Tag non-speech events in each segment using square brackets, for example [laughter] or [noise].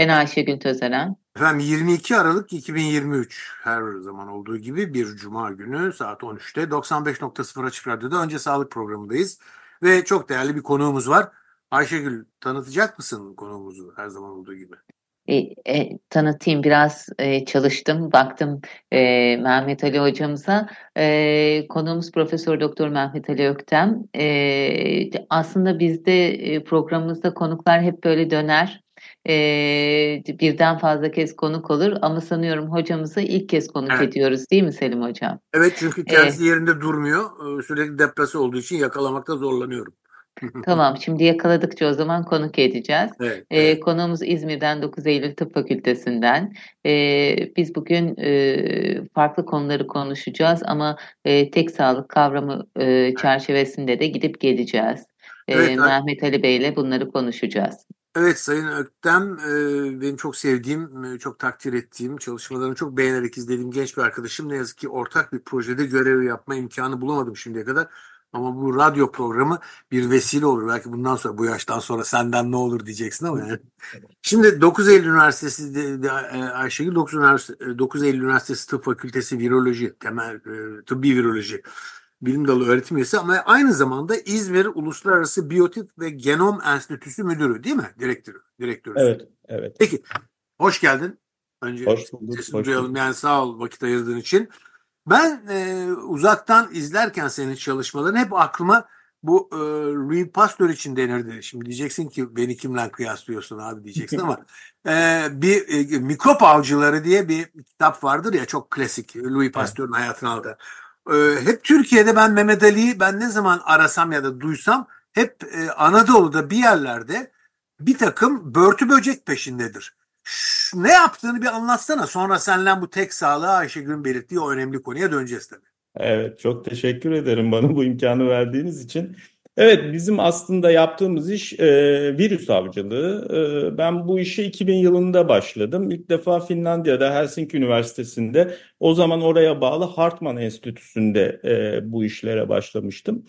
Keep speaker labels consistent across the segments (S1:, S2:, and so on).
S1: Ben Ayşegül Tözeren.
S2: Efendim 22 Aralık 2023 her zaman olduğu gibi bir cuma günü saat 13'te 95.0 Açık Radyo'da önce sağlık programındayız. Ve çok değerli bir konuğumuz var. Ayşegül tanıtacak mısın konuğumuzu her zaman olduğu gibi?
S1: E, e, tanıtayım biraz e, çalıştım baktım e, Mehmet Ali hocamıza e, konuğumuz Profesör Doktor Mehmet Ali Öktem e, aslında bizde e, programımızda konuklar hep böyle döner e, birden fazla kez konuk olur ama sanıyorum hocamızı ilk kez konuk
S2: Evet.
S1: ediyoruz değil mi Selim hocam?
S2: Evet çünkü kendisi yerinde durmuyor. Ee, Sürekli deplase olduğu için yakalamakta zorlanıyorum. [laughs]
S1: Tamam şimdi yakaladıkça o zaman konuk edeceğiz.
S2: Evet.
S1: Ee,
S2: evet.
S1: konuğumuz İzmir'den 9 Eylül Tıp Fakültesinden. Ee, biz bugün e, farklı konuları konuşacağız ama e, tek sağlık kavramı e, çerçevesinde de gidip geleceğiz. Ee,
S2: Evet,
S1: Mehmet Ali Bey ile bunları konuşacağız.
S2: Evet Sayın Öktem e, benim çok sevdiğim, e, çok takdir ettiğim, çalışmalarını çok beğenerek izlediğim genç bir arkadaşım. Ne yazık ki ortak bir projede görev yapma imkanı bulamadım şimdiye kadar. Ama bu radyo programı bir vesile olur. Belki bundan sonra bu yaştan sonra senden ne olur diyeceksin ama yani. [laughs] Şimdi 9 Eylül Üniversitesi de, de, e, Ayşegül 9, Üniversite, 9 Eylül Üniversitesi Tıp Fakültesi Viroloji, temel tıbbi viroloji bilim dalı öğretim üyesi ama aynı zamanda İzmir Uluslararası Biyotip ve Genom Enstitüsü Müdürü değil mi? Direktörü. Direktörü.
S3: Evet, evet.
S2: Peki. Hoş geldin. Önce
S3: Hoş bulduk,
S2: sesini
S3: hoş
S2: duyalım.
S3: bulduk.
S2: Yani sağ ol vakit ayırdığın için. Ben e, uzaktan izlerken senin çalışmaların hep aklıma bu e, Louis Pasteur için denirdi. Şimdi diyeceksin ki beni kimle kıyaslıyorsun abi diyeceksin ama [laughs] e, bir e, mikrop avcıları diye bir kitap vardır ya çok klasik Louis Pasteur'un hayatını aldı. E, hep Türkiye'de ben Mehmet Ali'yi ben ne zaman arasam ya da duysam hep e, Anadolu'da bir yerlerde bir takım börtü böcek peşindedir. Şş, ne yaptığını bir anlatsana. Sonra senden bu tek sağlığa Ayşegül'ün belirttiği o önemli konuya döneceğiz tabii.
S3: Evet, çok teşekkür ederim bana bu imkanı verdiğiniz için. Evet, bizim aslında yaptığımız iş e, virüs avcılığı. E, ben bu işe 2000 yılında başladım. İlk defa Finlandiya'da Helsinki Üniversitesi'nde, o zaman oraya bağlı Hartman Enstitüsü'nde e, bu işlere başlamıştım.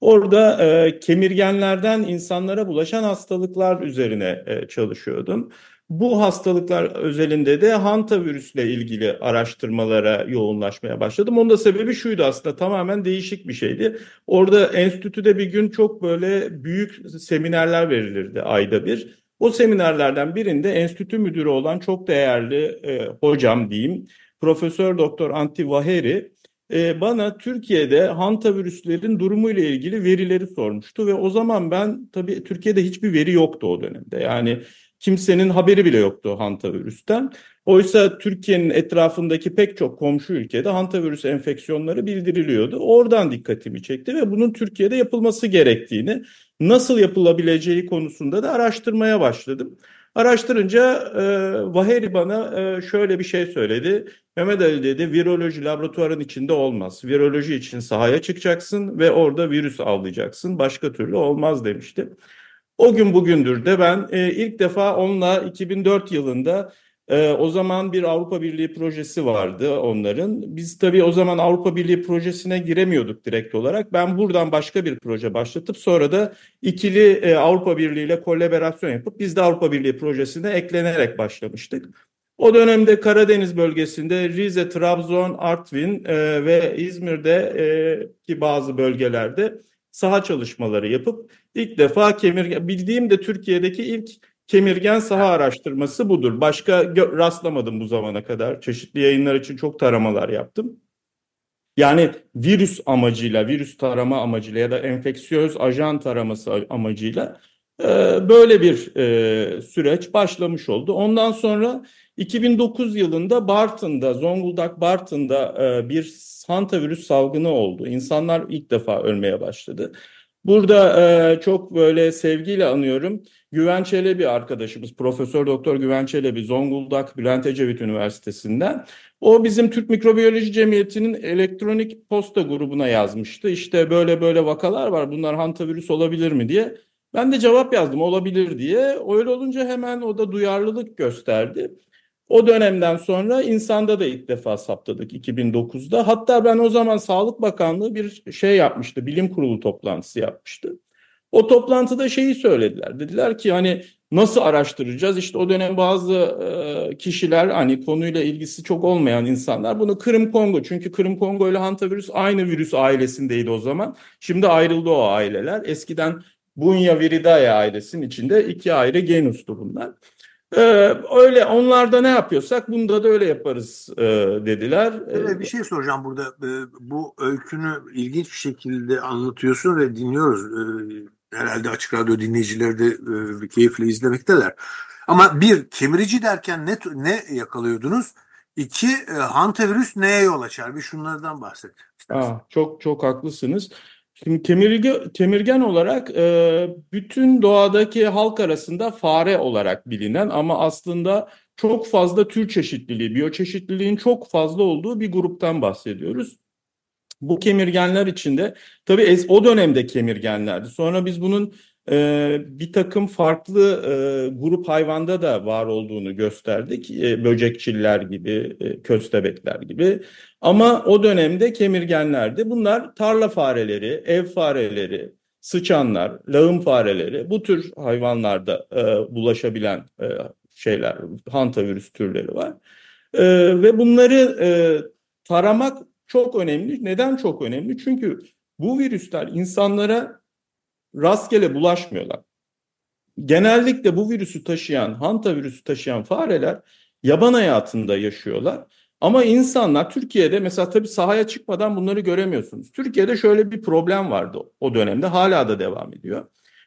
S3: Orada e, kemirgenlerden insanlara bulaşan hastalıklar üzerine e, çalışıyordum. Bu hastalıklar özelinde de hantavirüsle ilgili araştırmalara yoğunlaşmaya başladım. Onun da sebebi şuydu aslında tamamen değişik bir şeydi. Orada enstitüde bir gün çok böyle büyük seminerler verilirdi ayda bir. O seminerlerden birinde enstitü müdürü olan çok değerli e, hocam diyeyim Profesör Doktor Antti Vaheri e, bana Türkiye'de hantavirüslerin durumu ile ilgili verileri sormuştu ve o zaman ben tabii Türkiye'de hiçbir veri yoktu o dönemde. Yani kimsenin haberi bile yoktu hantavirüsten. Oysa Türkiye'nin etrafındaki pek çok komşu ülkede hantavirüs enfeksiyonları bildiriliyordu. Oradan dikkatimi çekti ve bunun Türkiye'de yapılması gerektiğini, nasıl yapılabileceği konusunda da araştırmaya başladım. Araştırınca e, Vaheri bana e, şöyle bir şey söyledi. Mehmet Ali dedi viroloji laboratuvarın içinde olmaz. Viroloji için sahaya çıkacaksın ve orada virüs avlayacaksın. Başka türlü olmaz demişti. O gün bugündür de ben e, ilk defa onunla 2004 yılında e, o zaman bir Avrupa Birliği projesi vardı onların. Biz tabii o zaman Avrupa Birliği projesine giremiyorduk direkt olarak. Ben buradan başka bir proje başlatıp sonra da ikili e, Avrupa Birliği ile kolaborasyon yapıp biz de Avrupa Birliği projesine eklenerek başlamıştık. O dönemde Karadeniz bölgesinde Rize, Trabzon, Artvin e, ve İzmir'de e, ki bazı bölgelerde saha çalışmaları yapıp ilk defa kemirgen bildiğim de Türkiye'deki ilk kemirgen saha araştırması budur. Başka rastlamadım bu zamana kadar. Çeşitli yayınlar için çok taramalar yaptım. Yani virüs amacıyla, virüs tarama amacıyla ya da enfeksiyöz ajan taraması amacıyla böyle bir süreç başlamış oldu. Ondan sonra 2009 yılında Bartın'da, Zonguldak Bartın'da e, bir hantavirüs salgını oldu. İnsanlar ilk defa ölmeye başladı. Burada e, çok böyle sevgiyle anıyorum. Güven Çelebi arkadaşımız, Profesör Doktor Güven Çelebi, Zonguldak Bülent Ecevit Üniversitesi'nden. O bizim Türk Mikrobiyoloji Cemiyeti'nin elektronik posta grubuna yazmıştı. İşte böyle böyle vakalar var, bunlar hantavirüs olabilir mi diye. Ben de cevap yazdım olabilir diye. Öyle olunca hemen o da duyarlılık gösterdi. O dönemden sonra insanda da ilk defa saptadık 2009'da. Hatta ben o zaman Sağlık Bakanlığı bir şey yapmıştı, bilim kurulu toplantısı yapmıştı. O toplantıda şeyi söylediler. Dediler ki hani nasıl araştıracağız? İşte o dönem bazı e, kişiler hani konuyla ilgisi çok olmayan insanlar bunu Kırım Kongo çünkü Kırım Kongo ile hantavirüs aynı virüs ailesindeydi o zaman. Şimdi ayrıldı o aileler. Eskiden Bunya viridae ailesinin içinde iki ayrı genustu bunlar. Ee, öyle onlarda ne yapıyorsak bunda da öyle yaparız e, dediler.
S2: Evet, bir şey soracağım burada. Ee, bu öykünü ilginç bir şekilde anlatıyorsun ve dinliyoruz. Ee, herhalde Açık Radyo dinleyicileri de e, keyifle izlemekteler. Ama bir, kemirici derken ne ne yakalıyordunuz? İki, e, hantavirüs neye yol açar? Bir şunlardan bahset.
S3: Aa, çok çok haklısınız. Şimdi kemirge, kemirgen olarak e, bütün doğadaki halk arasında fare olarak bilinen ama aslında çok fazla tür çeşitliliği, biyoçeşitliliğin çok fazla olduğu bir gruptan bahsediyoruz. Bu kemirgenler içinde tabii o dönemde kemirgenlerdi. Sonra biz bunun e, bir takım farklı e, grup hayvanda da var olduğunu gösterdik. E, böcekçiller gibi, e, köstebekler gibi. Ama o dönemde kemirgenlerdi. Bunlar tarla fareleri, ev fareleri, sıçanlar, lağım fareleri bu tür hayvanlarda e, bulaşabilen e, şeyler, hantavirüs türleri var. E, ve bunları e, taramak çok önemli. Neden çok önemli? Çünkü bu virüsler insanlara rastgele bulaşmıyorlar. Genellikle bu virüsü taşıyan, hantavirüsü taşıyan fareler yaban hayatında yaşıyorlar. Ama insanlar Türkiye'de mesela tabii sahaya çıkmadan bunları göremiyorsunuz. Türkiye'de şöyle bir problem vardı o dönemde hala da devam ediyor.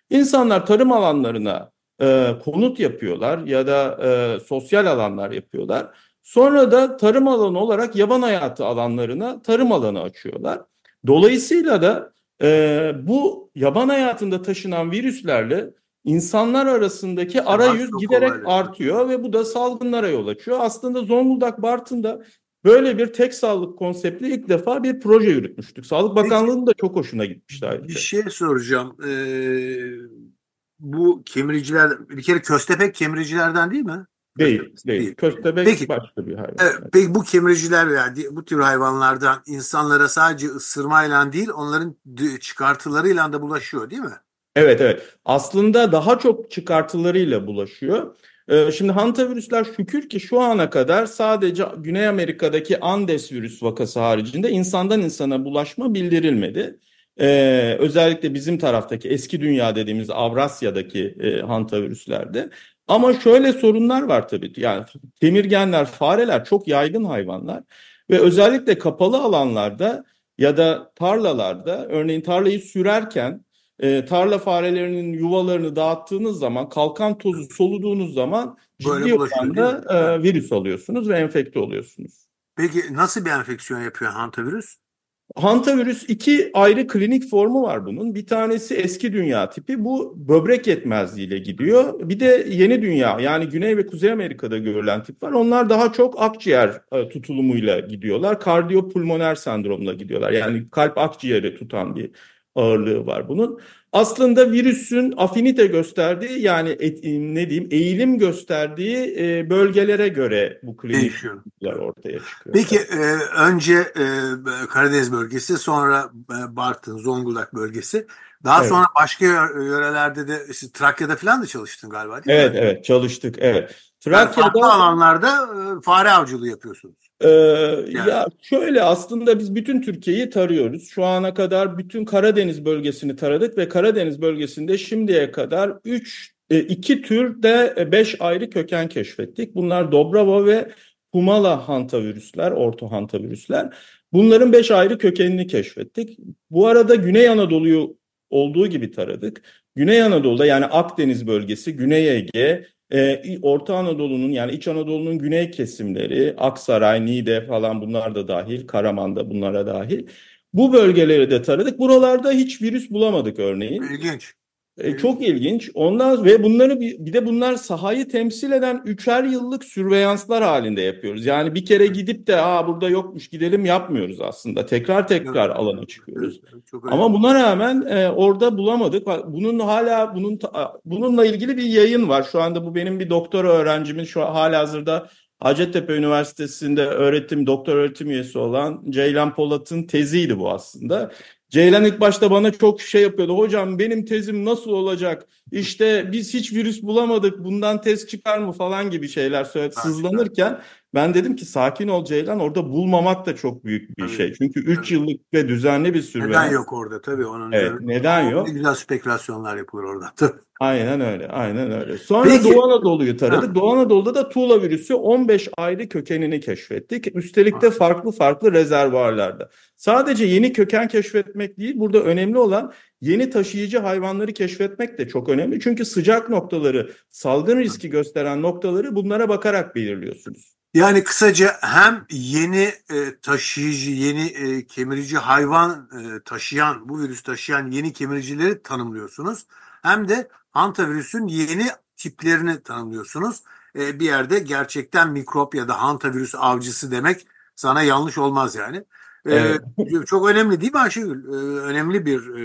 S3: İnsanlar tarım alanlarına e, konut yapıyorlar ya da e, sosyal alanlar yapıyorlar. Sonra da tarım alanı olarak yaban hayatı alanlarına tarım alanı açıyorlar. Dolayısıyla da e, bu yaban hayatında taşınan virüslerle insanlar arasındaki arayüz giderek artıyor ve bu da salgınlara yol açıyor. Aslında Zonguldak Bartın'da böyle bir tek sağlık konseptli ilk defa bir proje yürütmüştük. Sağlık Bakanlığı'nın da çok hoşuna gitmişti ayrıca.
S2: Bir şey soracağım. Ee, bu kemiriciler bir kere köstebek kemiricilerden değil mi?
S3: Değil, değil. değil. Köstebek peki, başka bir hayvan.
S2: Evet, peki bu kemiriciler veya bu tür hayvanlardan insanlara sadece ısırmayla değil onların çıkartılarıyla da bulaşıyor değil mi?
S3: Evet evet. Aslında daha çok çıkartılarıyla bulaşıyor. Ee, şimdi hantavirüsler şükür ki şu ana kadar sadece Güney Amerika'daki Andes virüs vakası haricinde insandan insana bulaşma bildirilmedi. Ee, özellikle bizim taraftaki eski dünya dediğimiz Avrasya'daki e, hantavirüslerde. Ama şöyle sorunlar var tabii. Yani kemirgenler, fareler çok yaygın hayvanlar ve özellikle kapalı alanlarda ya da tarlalarda örneğin tarlayı sürerken e, tarla farelerinin yuvalarını dağıttığınız zaman kalkan tozu soluduğunuz zaman ciddi oranda e, virüs alıyorsunuz ve enfekte oluyorsunuz.
S2: Peki nasıl bir enfeksiyon yapıyor hantavirüs?
S3: Hantavirüs iki ayrı klinik formu var bunun. Bir tanesi eski dünya tipi. Bu böbrek yetmezliğiyle gidiyor. Bir de yeni dünya yani Güney ve Kuzey Amerika'da görülen tip var. Onlar daha çok akciğer e, tutulumuyla gidiyorlar. Kardiyopulmoner sendromla gidiyorlar. Yani kalp akciğeri tutan bir ağırlığı var bunun. Aslında virüsün afinite gösterdiği yani et, ne diyeyim eğilim gösterdiği e, bölgelere göre bu klinikler ortaya çıkıyor.
S2: Peki e, önce e, Karadeniz bölgesi sonra e, Bartın, Zonguldak bölgesi daha evet. sonra başka yörelerde de işte Trakya'da falan da çalıştın galiba değil
S3: evet,
S2: mi?
S3: Evet evet çalıştık evet.
S2: Trakya'da yani farklı alanlarda e, fare avcılığı yapıyorsunuz.
S3: Ee. Ya şöyle aslında biz bütün Türkiye'yi tarıyoruz. Şu ana kadar bütün Karadeniz bölgesini taradık ve Karadeniz bölgesinde şimdiye kadar 3 2 türde 5 ayrı köken keşfettik. Bunlar Dobrava ve Humala hantavirüsler, orto hantavirüsler. Bunların 5 ayrı kökenini keşfettik. Bu arada Güney Anadolu'yu olduğu gibi taradık. Güney Anadolu'da yani Akdeniz bölgesi, Güney Ege, ee, Orta Anadolu'nun yani İç Anadolu'nun güney kesimleri, Aksaray, Niğde falan bunlar da dahil, Karaman da bunlara dahil. Bu bölgeleri de taradık. Buralarda hiç virüs bulamadık örneğin.
S2: İlginç.
S3: E, çok ilginç. Ondan ve bunları bir, bir de bunlar sahayı temsil eden üçer yıllık sürveyanslar halinde yapıyoruz. Yani bir kere gidip de aa burada yokmuş gidelim yapmıyoruz aslında. Tekrar tekrar alana çıkıyoruz.
S2: Çok
S3: Ama buna rağmen e, orada bulamadık. Bunun hala bunun bununla ilgili bir yayın var. Şu anda bu benim bir doktora öğrencimin şu hala hazırda Hacettepe Üniversitesi'nde öğretim, doktor öğretim üyesi olan Ceylan Polat'ın teziydi bu aslında. Ceylan ilk başta bana çok şey yapıyordu. Hocam benim tezim nasıl olacak? İşte biz hiç virüs bulamadık. Bundan tez çıkar mı falan gibi şeyler söyledi. Sızlanırken ben dedim ki sakin ol Ceylan. Orada bulmamak da çok büyük bir
S2: tabii,
S3: şey. Çünkü 3
S2: tabii.
S3: yıllık ve düzenli bir sürü.
S2: Neden yok orada tabii onun.
S3: Evet, neden yok?
S2: Ne güzel spekülasyonlar yapılır orada. [laughs] Tabii.
S3: Aynen öyle, aynen öyle. Sonra
S2: Peki.
S3: Doğu Anadolu'yu taradık. Doğu Anadolu'da da tuğla virüsü 15 ayrı kökenini keşfettik. Üstelik de farklı farklı rezervuarlarda. Sadece yeni köken keşfetmek değil, burada önemli olan yeni taşıyıcı hayvanları keşfetmek de çok önemli. Çünkü sıcak noktaları, salgın riski gösteren noktaları bunlara bakarak belirliyorsunuz.
S2: Yani kısaca hem yeni e, taşıyıcı, yeni e, kemirici hayvan e, taşıyan, bu virüs taşıyan yeni kemiricileri tanımlıyorsunuz. Hem de hantavirüsün yeni tiplerini tanımlıyorsunuz. E, bir yerde gerçekten mikrop ya da hantavirüs avcısı demek sana yanlış olmaz yani. E,
S3: Evet.
S2: Çok önemli değil mi Ayşegül? E, önemli bir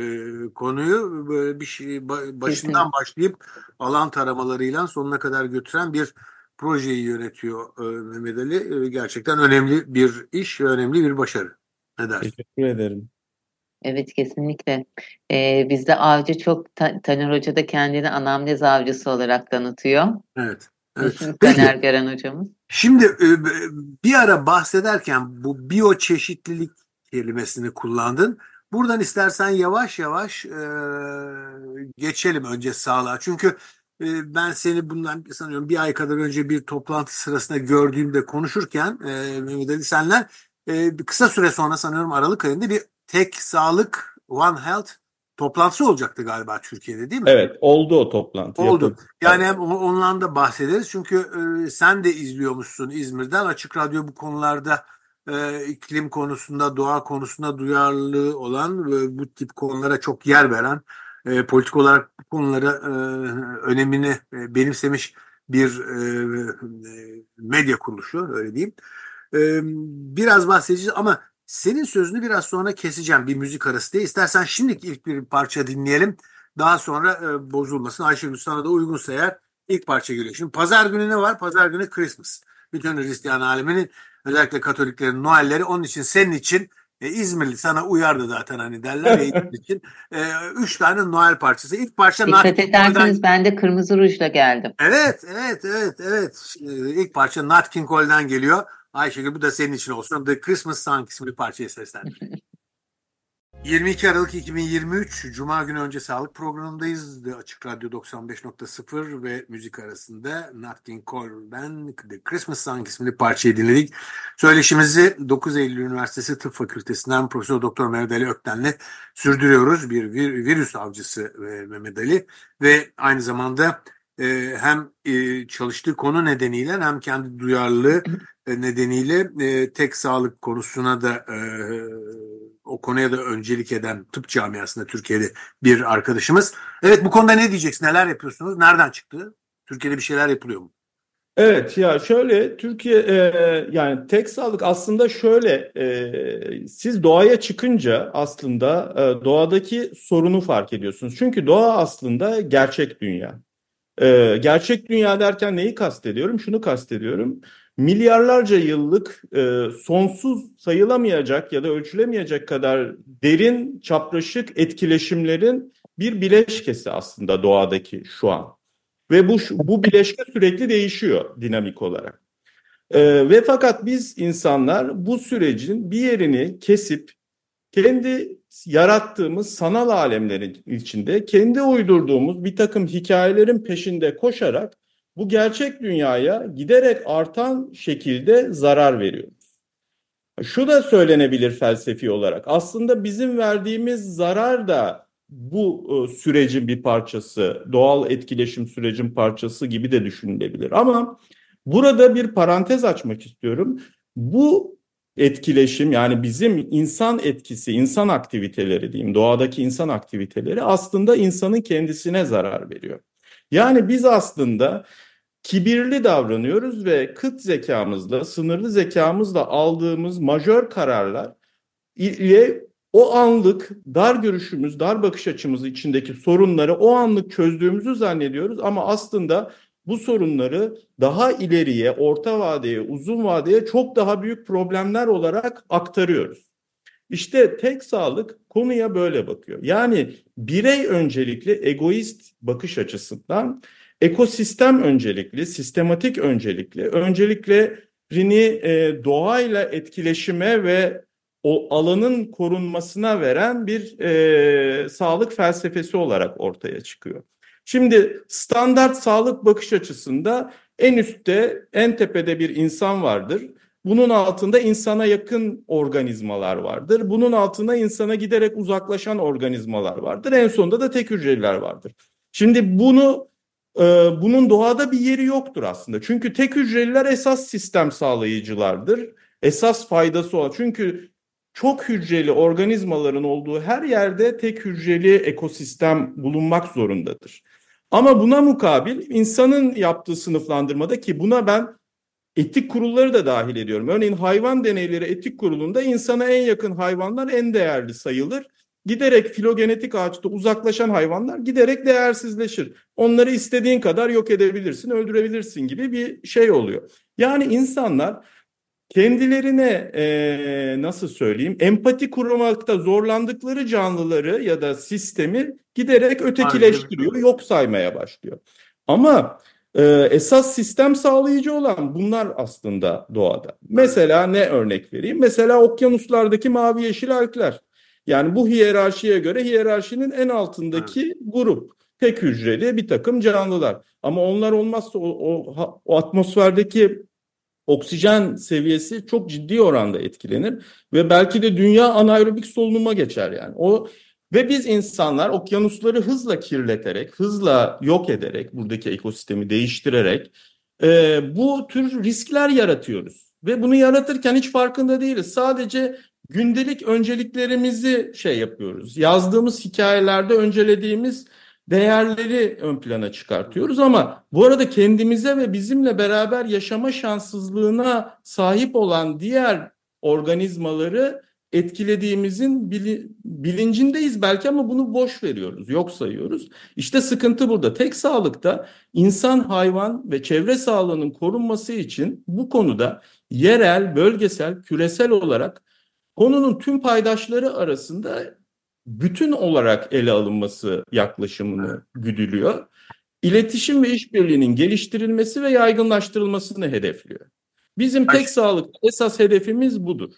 S2: e, konuyu böyle bir şey ba- başından başlayıp alan taramalarıyla sonuna kadar götüren bir projeyi yönetiyor e, Mehmet Ali. E, gerçekten önemli bir iş ve önemli bir başarı. Ne dersin?
S3: Teşekkür ederim.
S1: Evet kesinlikle. Ee, bizde avcı çok Ta- Taner Hoca da kendini anamnez avcısı olarak tanıtıyor.
S2: Evet. evet.
S1: Taner Gören hocamız.
S2: şimdi e, bir ara bahsederken bu biyoçeşitlilik kelimesini kullandın. Buradan istersen yavaş yavaş e, geçelim önce sağlığa. Çünkü e, ben seni bundan sanıyorum bir ay kadar önce bir toplantı sırasında gördüğümde konuşurken e, Mehmet Ali senle e, kısa süre sonra sanıyorum Aralık ayında bir tek sağlık One Health toplantısı olacaktı galiba Türkiye'de değil mi?
S3: Evet, oldu o toplantı.
S2: Oldu.
S3: yapıldı.
S2: Yani hem ondan da bahsederiz. Çünkü e, sen de izliyormuşsun İzmir'den. Açık Radyo bu konularda e, iklim konusunda, doğa konusunda duyarlılığı olan ve bu tip konulara çok yer veren, e, politik olarak bu konulara e, önemini e, benimsemiş bir e, e, medya kuruluşu öyle diyeyim. E, biraz bahsedeceğiz ama senin sözünü biraz sonra keseceğim bir müzik arası diye. İstersen şimdilik ilk bir parça dinleyelim. Daha sonra e, bozulmasın. Ayşegül sana da uygunsa eğer ilk parça geliyor. Şimdi pazar günü ne var? Pazar günü Christmas. Bütün Hristiyan aleminin özellikle Katoliklerin Noelleri. Onun için senin için e, İzmirli sana uyardı zaten hani derler ya İzmir [laughs] için. E, üç tane Noel parçası. İlk parça
S1: Dikkat
S2: Nat
S1: ederseniz ben de kırmızı rujla geldim.
S2: Evet, evet, evet, evet. E, İlk parça Nat King Cole'dan geliyor. Ayşegül bu da senin için olsun. The Christmas Song isimli parçayı seslendir. [laughs] 22 Aralık 2023 Cuma günü önce sağlık programındayız. The Açık Radyo 95.0 ve müzik arasında Nat King Cole'den The Christmas Song isimli parçayı dinledik. Söyleşimizi 9 Eylül Üniversitesi Tıp Fakültesinden Profesör Doktor Mehmet Ali Ökten'le sürdürüyoruz. Bir vir- virüs avcısı e, Mehmet Ali ve aynı zamanda e, hem e, çalıştığı konu nedeniyle hem kendi duyarlılığı e, nedeniyle e, tek sağlık konusuna da e, o konuya da öncelik eden tıp camiasında Türkiye'de bir arkadaşımız. Evet bu konuda ne diyeceksin? Neler yapıyorsunuz? Nereden çıktı? Türkiye'de bir şeyler yapılıyor mu?
S3: Evet ya şöyle Türkiye e, yani tek sağlık aslında şöyle e, siz doğaya çıkınca aslında e, doğadaki sorunu fark ediyorsunuz. Çünkü doğa aslında gerçek dünya. E, gerçek dünya derken neyi kastediyorum? Şunu kastediyorum. Milyarlarca yıllık e, sonsuz sayılamayacak ya da ölçülemeyecek kadar derin çapraşık etkileşimlerin bir bileşkesi aslında doğadaki şu an. Ve bu bu bileşke sürekli değişiyor dinamik olarak. Ee, ve fakat biz insanlar bu sürecin bir yerini kesip kendi yarattığımız sanal alemlerin içinde kendi uydurduğumuz bir takım hikayelerin peşinde koşarak bu gerçek dünyaya giderek artan şekilde zarar veriyoruz. Şu da söylenebilir felsefi olarak. Aslında bizim verdiğimiz zarar da bu e, sürecin bir parçası, doğal etkileşim sürecin parçası gibi de düşünülebilir. Ama burada bir parantez açmak istiyorum. Bu etkileşim yani bizim insan etkisi, insan aktiviteleri diyeyim, doğadaki insan aktiviteleri aslında insanın kendisine zarar veriyor. Yani biz aslında kibirli davranıyoruz ve kıt zekamızla, sınırlı zekamızla aldığımız majör kararlar ile o anlık dar görüşümüz, dar bakış açımız içindeki sorunları o anlık çözdüğümüzü zannediyoruz ama aslında bu sorunları daha ileriye, orta vadeye, uzun vadeye çok daha büyük problemler olarak aktarıyoruz. İşte tek sağlık konuya böyle bakıyor. Yani birey öncelikli egoist bakış açısından ekosistem öncelikli, sistematik öncelikli, önceliklerini e, doğayla etkileşime ve o alanın korunmasına veren bir e, sağlık felsefesi olarak ortaya çıkıyor. Şimdi standart sağlık bakış açısında en üstte, en tepede bir insan vardır. Bunun altında insana yakın organizmalar vardır. Bunun altında insana giderek uzaklaşan organizmalar vardır. En sonunda da tek hücreliler vardır. Şimdi bunu e, bunun doğada bir yeri yoktur aslında. Çünkü tek hücreliler esas sistem sağlayıcılardır. Esas faydası olan. Çünkü çok hücreli organizmaların olduğu her yerde tek hücreli ekosistem bulunmak zorundadır. Ama buna mukabil insanın yaptığı sınıflandırmada ki buna ben etik kurulları da dahil ediyorum. Örneğin hayvan deneyleri etik kurulunda insana en yakın hayvanlar en değerli sayılır. Giderek filogenetik ağaçta uzaklaşan hayvanlar giderek değersizleşir. Onları istediğin kadar yok edebilirsin, öldürebilirsin gibi bir şey oluyor. Yani insanlar kendilerine e, nasıl söyleyeyim empati kurmakta zorlandıkları canlıları ya da sistemi giderek ötekileştiriyor, yok saymaya başlıyor. Ama e, esas sistem sağlayıcı olan bunlar aslında doğada. Mesela ne örnek vereyim? Mesela okyanuslardaki mavi yeşil algler. Yani bu hiyerarşiye göre hiyerarşinin en altındaki grup. Tek hücreli bir takım canlılar. Ama onlar olmazsa o, o, o atmosferdeki oksijen seviyesi çok ciddi oranda etkilenir ve belki de dünya anaerobik solunuma geçer yani. O ve biz insanlar okyanusları hızla kirleterek, hızla yok ederek, buradaki ekosistemi değiştirerek e, bu tür riskler yaratıyoruz. Ve bunu yaratırken hiç farkında değiliz. Sadece gündelik önceliklerimizi şey yapıyoruz. Yazdığımız hikayelerde öncelediğimiz değerleri ön plana çıkartıyoruz ama bu arada kendimize ve bizimle beraber yaşama şanssızlığına sahip olan diğer organizmaları etkilediğimizin bilincindeyiz belki ama bunu boş veriyoruz, yok sayıyoruz. İşte sıkıntı burada. Tek sağlıkta insan, hayvan ve çevre sağlığının korunması için bu konuda yerel, bölgesel, küresel olarak konunun tüm paydaşları arasında bütün olarak ele alınması yaklaşımını güdülüyor. İletişim ve işbirliğinin geliştirilmesi ve yaygınlaştırılmasını hedefliyor. Bizim tek sağlık esas hedefimiz budur.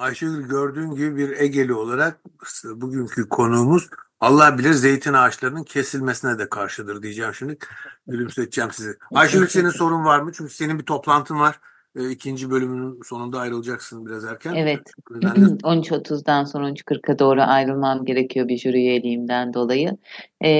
S2: Ayşegül gördüğün gibi bir Egeli olarak bugünkü konuğumuz Allah bilir zeytin ağaçlarının kesilmesine de karşıdır diyeceğim şimdi. Gülümseteceğim sizi. Ayşegül senin sorun var mı? Çünkü senin bir toplantın var. E, ikinci bölümünün sonunda ayrılacaksın biraz erken.
S1: Evet. 13.30'dan [clears throat] sonra 13.40'a doğru ayrılmam gerekiyor bir jüri üyeliğimden dolayı. E,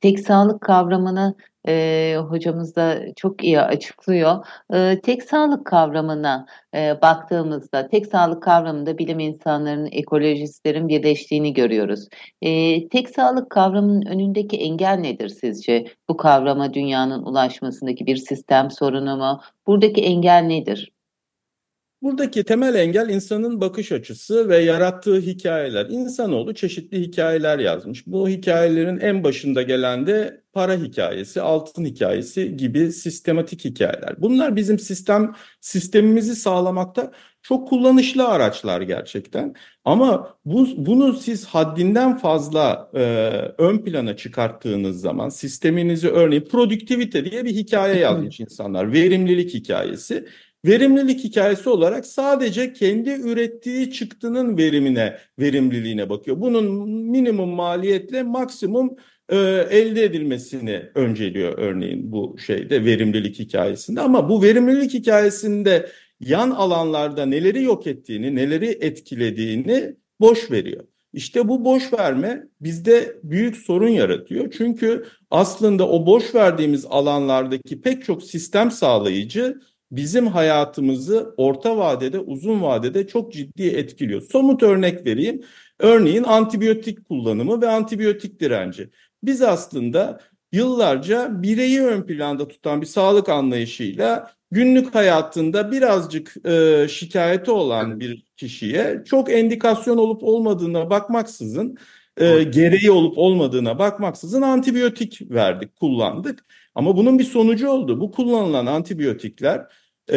S1: tek sağlık kavramını e, hocamız da çok iyi açıklıyor. E, tek sağlık kavramına e, baktığımızda, tek sağlık kavramında bilim insanlarının, ekolojistlerin birleştiğini görüyoruz. E, tek sağlık kavramının önündeki engel nedir sizce? Bu kavrama dünyanın ulaşmasındaki bir sistem sorunu mu? Buradaki engel nedir?
S3: Buradaki temel engel insanın bakış açısı ve yarattığı hikayeler. İnsanoğlu çeşitli hikayeler yazmış. Bu hikayelerin en başında gelen de para hikayesi, altın hikayesi gibi sistematik hikayeler. Bunlar bizim sistem sistemimizi sağlamakta çok kullanışlı araçlar gerçekten. Ama bu, bunu siz haddinden fazla e, ön plana çıkarttığınız zaman sisteminizi örneğin produktivite diye bir hikaye yazmış [laughs] insanlar. Verimlilik hikayesi. Verimlilik hikayesi olarak sadece kendi ürettiği çıktının verimine, verimliliğine bakıyor. Bunun minimum maliyetle maksimum e, elde edilmesini önceliyor örneğin bu şeyde verimlilik hikayesinde. Ama bu verimlilik hikayesinde yan alanlarda neleri yok ettiğini, neleri etkilediğini boş veriyor. İşte bu boş verme bizde büyük sorun yaratıyor. Çünkü aslında o boş verdiğimiz alanlardaki pek çok sistem sağlayıcı bizim hayatımızı orta vadede, uzun vadede çok ciddi etkiliyor. Somut örnek vereyim. Örneğin antibiyotik kullanımı ve antibiyotik direnci. Biz aslında yıllarca bireyi ön planda tutan bir sağlık anlayışıyla günlük hayatında birazcık e, şikayeti olan bir kişiye çok endikasyon olup olmadığına bakmaksızın e, gereği olup olmadığına bakmaksızın antibiyotik verdik, kullandık. Ama bunun bir sonucu oldu. Bu kullanılan antibiyotikler e,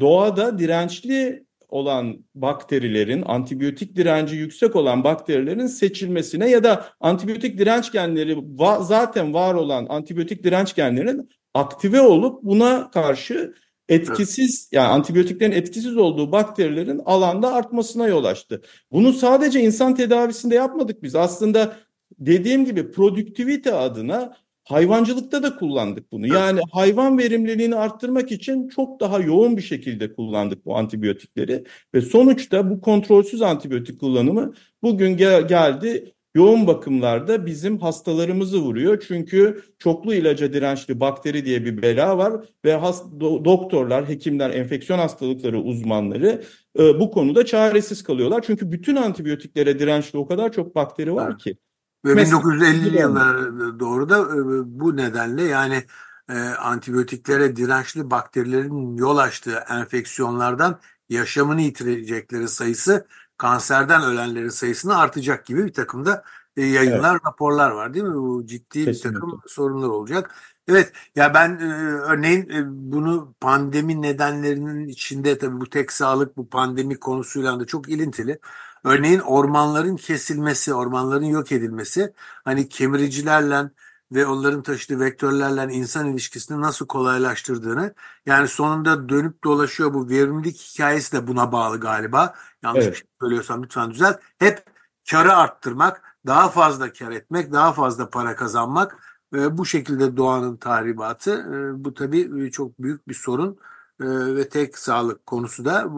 S3: doğada dirençli olan bakterilerin, antibiyotik direnci yüksek olan bakterilerin seçilmesine ya da antibiyotik direnç genleri va zaten var olan antibiyotik direnç genlerinin aktive olup buna karşı etkisiz yani antibiyotiklerin etkisiz olduğu bakterilerin alanda artmasına yol açtı. Bunu sadece insan tedavisinde yapmadık biz. Aslında dediğim gibi produktivite adına hayvancılıkta da kullandık bunu. Yani hayvan verimliliğini arttırmak için çok daha yoğun bir şekilde kullandık bu antibiyotikleri ve sonuçta bu kontrolsüz antibiyotik kullanımı bugün gel geldi yoğun bakımlarda bizim hastalarımızı vuruyor. Çünkü çoklu ilaca dirençli bakteri diye bir bela var ve hast do doktorlar, hekimler, enfeksiyon hastalıkları uzmanları e, bu konuda çaresiz kalıyorlar. Çünkü bütün antibiyotiklere dirençli o kadar çok bakteri var ki.
S2: Ve Mesela, 1950'li yıllara doğru da e, bu nedenle yani e, antibiyotiklere dirençli bakterilerin yol açtığı enfeksiyonlardan yaşamını yitirecekleri sayısı kanserden ölenlerin sayısını artacak gibi bir takım da e, yayınlar, evet. raporlar var değil mi? Bu ciddi Kesinlikle. bir takım sorunlar olacak. Evet ya ben e, örneğin e, bunu pandemi nedenlerinin içinde tabii bu tek sağlık bu pandemi konusuyla da çok ilintili. Örneğin ormanların kesilmesi, ormanların yok edilmesi hani kemiricilerle ve onların taşıdığı vektörlerle insan ilişkisini nasıl kolaylaştırdığını yani sonunda dönüp dolaşıyor bu verimlilik hikayesi de buna bağlı galiba. Yanlış evet. bir şey söylüyorsam lütfen düzelt. Hep karı arttırmak, daha fazla kar etmek, daha fazla para kazanmak ve bu şekilde doğanın tahribatı bu tabii çok büyük bir sorun ve tek sağlık konusu da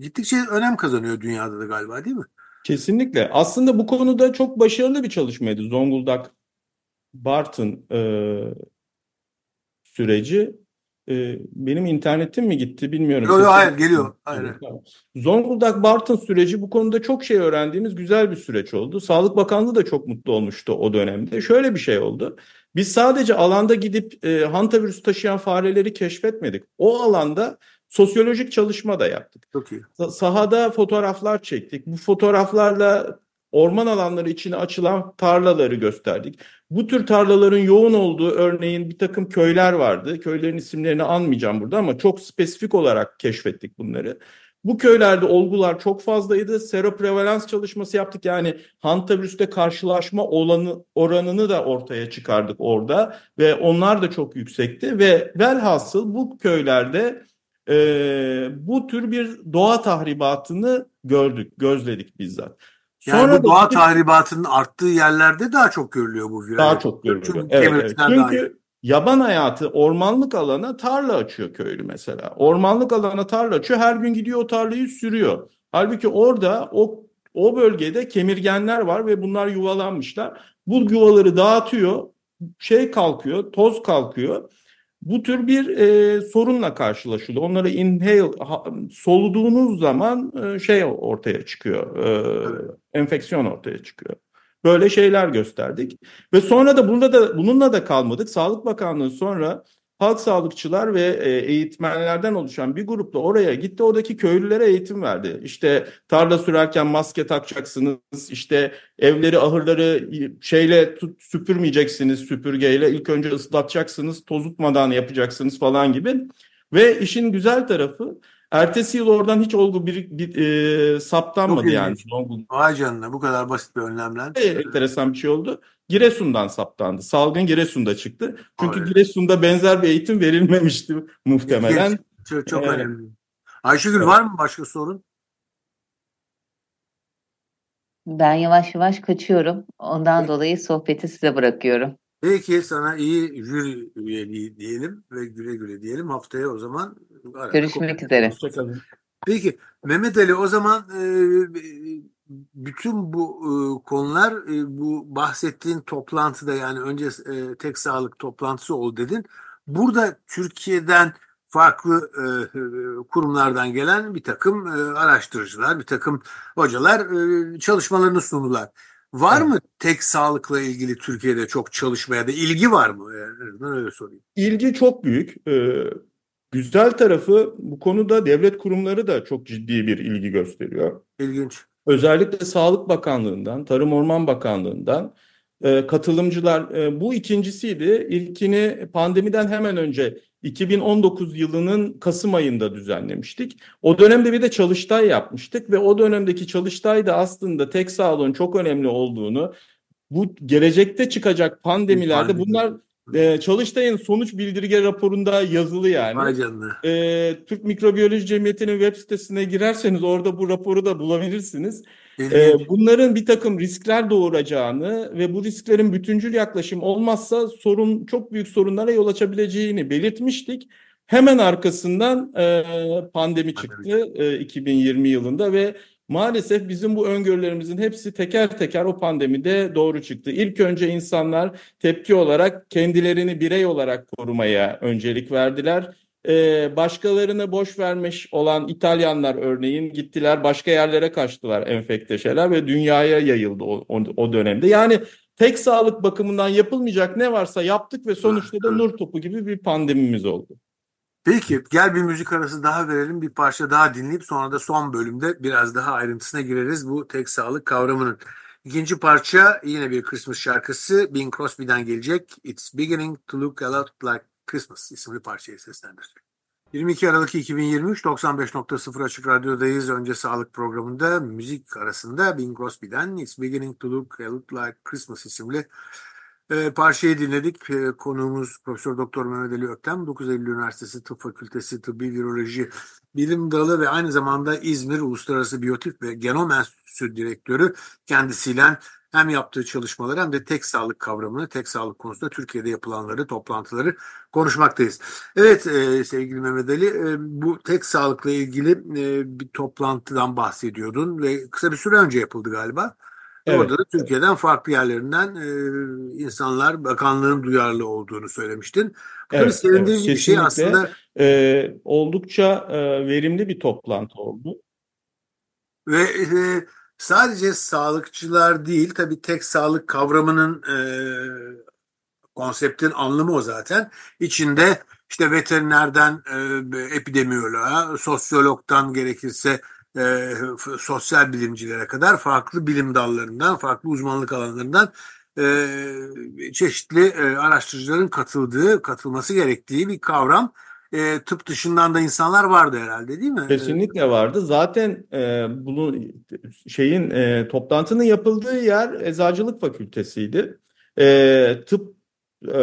S2: gittikçe önem kazanıyor dünyada da galiba değil mi?
S3: Kesinlikle. Aslında bu konuda çok başarılı bir çalışmaydı. Zonguldak Bartın e, süreci e, benim internetim mi gitti bilmiyorum.
S2: Yok yok hayır geliyor. Hayır.
S3: Zonguldak Bartın süreci bu konuda çok şey öğrendiğimiz güzel bir süreç oldu. Sağlık Bakanlığı da çok mutlu olmuştu o dönemde. Şöyle bir şey oldu. Biz sadece alanda gidip e, hantavirüs taşıyan fareleri keşfetmedik. O alanda sosyolojik çalışma da yaptık.
S2: Çok iyi.
S3: Sahada fotoğraflar çektik. Bu fotoğraflarla orman alanları içine açılan tarlaları gösterdik. Bu tür tarlaların yoğun olduğu örneğin bir takım köyler vardı. Köylerin isimlerini anmayacağım burada ama çok spesifik olarak keşfettik bunları. Bu köylerde olgular çok fazlaydı. Seroprevalans çalışması yaptık. Yani hantavirüste karşılaşma olanı, oranını da ortaya çıkardık orada. Ve onlar da çok yüksekti. Ve velhasıl bu köylerde e, bu tür bir doğa tahribatını gördük, gözledik bizzat.
S2: Yani Sonra bu doğa da, tahribatının arttığı yerlerde daha çok görülüyor bu virüs.
S3: Daha çok görülüyor. Çünkü, evet, evet. Çünkü yaban hayatı ormanlık alana tarla açıyor köylü mesela. Ormanlık alana tarla açıyor. Her gün gidiyor o tarlayı sürüyor. Halbuki orada o o bölgede kemirgenler var ve bunlar yuvalanmışlar. Bu yuvaları dağıtıyor. Şey kalkıyor, toz kalkıyor bu tür bir e, sorunla karşılaşılıyor. Onları inhale ha, soluduğunuz zaman e, şey ortaya çıkıyor. E, enfeksiyon ortaya çıkıyor. Böyle şeyler gösterdik. Ve sonra da burada da bununla da kalmadık. Sağlık Bakanlığı sonra halk sağlıkçılar ve e, eğitmenlerden oluşan bir grupla oraya gitti. Oradaki köylülere eğitim verdi. İşte tarla sürerken maske takacaksınız. İşte evleri, ahırları şeyle tut, süpürmeyeceksiniz süpürgeyle. İlk önce ıslatacaksınız, tozutmadan yapacaksınız falan gibi. Ve işin güzel tarafı Ertesi yıl oradan hiç olgu bir, bir e, saptanmadı Çok yani.
S2: Vay canına bu kadar basit bir önlemler.
S3: E, enteresan bir şey oldu. Giresun'dan saptandı. Salgın Giresun'da çıktı. Çünkü Aynen. Giresun'da benzer bir eğitim verilmemişti muhtemelen.
S2: Çok, çok ee, önemli. Ayşegül evet. var mı başka sorun?
S1: Ben yavaş yavaş kaçıyorum. Ondan dolayı sohbeti size bırakıyorum.
S2: Peki sana iyi jüri üyeliği diyelim ve güle güle diyelim. Haftaya o zaman
S1: görüşmek üzere.
S2: Hoşçakalın. Peki Mehmet Ali o zaman e, bütün bu e, konular e, bu bahsettiğin toplantıda yani önce tek sağlık toplantısı ol dedin. Burada Türkiye'den farklı e, kurumlardan gelen bir takım e, araştırıcılar, bir takım hocalar e, çalışmalarını sundular. Var evet. mı tek sağlıkla ilgili Türkiye'de çok çalışmaya da ilgi var mı? Yani, öyle sorayım.
S3: İlgi çok büyük. Ee, güzel tarafı bu konuda devlet kurumları da çok ciddi bir ilgi gösteriyor.
S2: İlginç.
S3: Özellikle Sağlık Bakanlığı'ndan, Tarım Orman Bakanlığı'ndan e, katılımcılar e, bu ikincisiydi. İlkini pandemiden hemen önce 2019 yılının Kasım ayında düzenlemiştik. O dönemde bir de çalıştay yapmıştık ve o dönemdeki çalıştay da aslında tek sağlığın çok önemli olduğunu, bu gelecekte çıkacak pandemilerde bunlar e, Çalıştay'ın sonuç bildirge raporunda yazılı yani.
S2: Vay canına.
S3: E, Türk Mikrobiyoloji Cemiyeti'nin web sitesine girerseniz orada bu raporu da bulabilirsiniz. E, bunların bir takım riskler doğuracağını ve bu risklerin bütüncül yaklaşım olmazsa sorun çok büyük sorunlara yol açabileceğini belirtmiştik. Hemen arkasından e, pandemi çıktı e, 2020 yılında ve Maalesef bizim bu öngörülerimizin hepsi teker teker o pandemide doğru çıktı. İlk önce insanlar tepki olarak kendilerini birey olarak korumaya öncelik verdiler. Ee, başkalarını boş vermiş olan İtalyanlar örneğin gittiler başka yerlere kaçtılar enfekte şeyler ve dünyaya yayıldı o, o, o dönemde. Yani tek sağlık bakımından yapılmayacak ne varsa yaptık ve sonuçta da nur topu gibi bir pandemimiz oldu.
S2: Peki gel bir müzik arası daha verelim bir parça daha dinleyip sonra da son bölümde biraz daha ayrıntısına gireriz bu tek sağlık kavramının. İkinci parça yine bir Christmas şarkısı Bing Crosby'den gelecek. It's beginning to look a lot like Christmas isimli parçayı seslendirecek. 22 Aralık 2023 95.0 Açık Radyo'dayız. Önce sağlık programında müzik arasında Bing Crosby'den It's Beginning to Look a Lot Like Christmas isimli e, parçayı dinledik. E, konuğumuz Profesör Doktor Mehmet Ali Öktem, 9 Eylül Üniversitesi Tıp Fakültesi Tıbbi Viroloji Bilim Dalı ve aynı zamanda İzmir Uluslararası Biyotip ve Genom Enstitüsü Direktörü kendisiyle hem yaptığı çalışmaları hem de tek sağlık kavramını, tek sağlık konusunda Türkiye'de yapılanları, toplantıları konuşmaktayız. Evet e, sevgili Mehmet Ali, e, bu tek sağlıkla ilgili e, bir toplantıdan bahsediyordun ve kısa bir süre önce yapıldı galiba. Evet. Orada da Türkiye'den farklı yerlerinden e, insanlar bakanlığın duyarlı olduğunu söylemiştin. Bu evet, sevindirici evet, bir şey aslında.
S3: E, oldukça e, verimli bir toplantı oldu.
S2: Ve e, sadece sağlıkçılar değil tabii tek sağlık kavramının e, konseptin anlamı o zaten. İçinde işte veterinerden e, epidemiyoloğa, sosyologdan gerekirse e, sosyal bilimcilere kadar farklı bilim dallarından, farklı uzmanlık alanlarından e, çeşitli e, araştırıcıların katıldığı, katılması gerektiği bir kavram. E, tıp dışından da insanlar vardı herhalde değil mi?
S3: Kesinlikle vardı. Zaten e, bunun şeyin e, toplantının yapıldığı yer Eczacılık Fakültesiydi. E, tıp e,